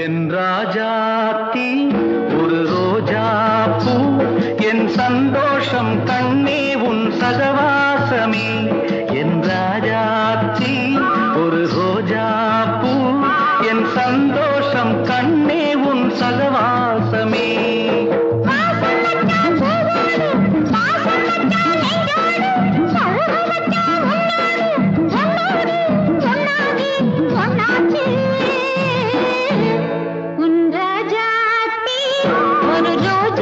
என் ராஜா ஒரு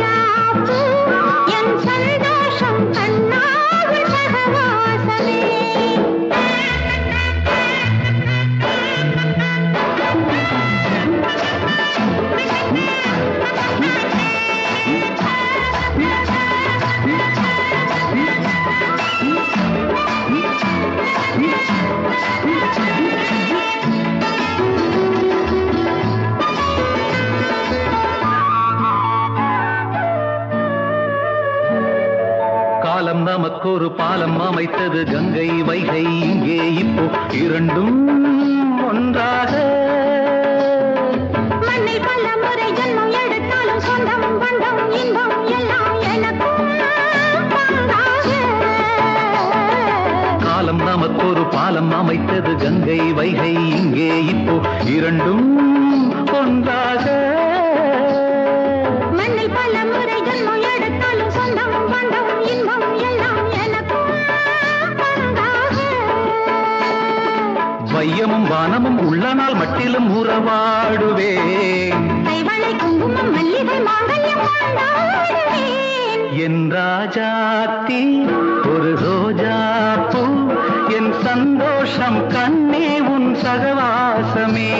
நமக்கொரு பாலம் அமைத்தது கங்கை வைகை. இங்கே இப்போ இரண்டும் ஒன்றாக. காலம் நமக்கொரு பாலம் அமைத்தது கங்கை வைகை. இங்கே இப்போ இரண்டும் ஒன்றாக. மண்ணில் பல முறை ஜன்மம் வானமும் உள்ள நாள் மட்டிலும் கொண்டாடுவேன் என் ராஜாத்தி ஒரு ரோஜா பூ என் சந்தோஷம் கண்ணே உன் சகவாசமே.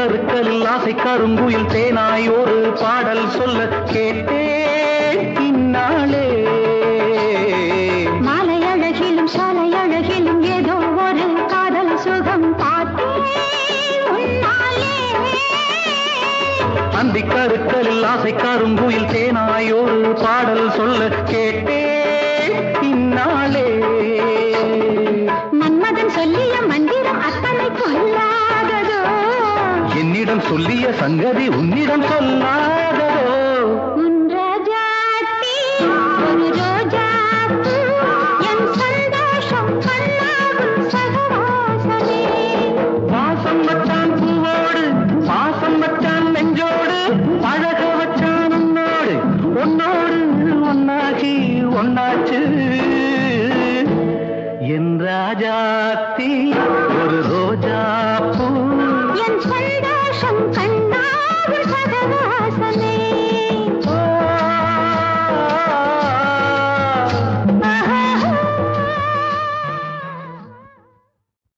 கருக்கலில் ஆசை கருங்குயில் தேனாய் ஒரு பாடல் சொல்ல கேட்டேன் இந்நாளே. மாலை அழகிலும் சாலை அழகிலும் ஏதோ ஒரு காதல் சுகம் அந்தி கருக்கலில் ஆசை கருங்குயில் தேனாய் ஒரு பாடல் சொல்ல கேட்டேன் இந்நாளே. மன்மதன் சொல்லிய மந்திரம் கொல்லாததோ என்னிடம் சொல்லிய சங்கதி உன்னிடம் சொல்லாததோ? பாசம் வச்சான் பூவோடு பாசம் வச்சான் நெஞ்சோடு பழக வச்சான் உன்னோடு உன்னோடு ஒன்னாகி ஒரு ரோஜா பூ. என் शङ्कन्नाभसदवासने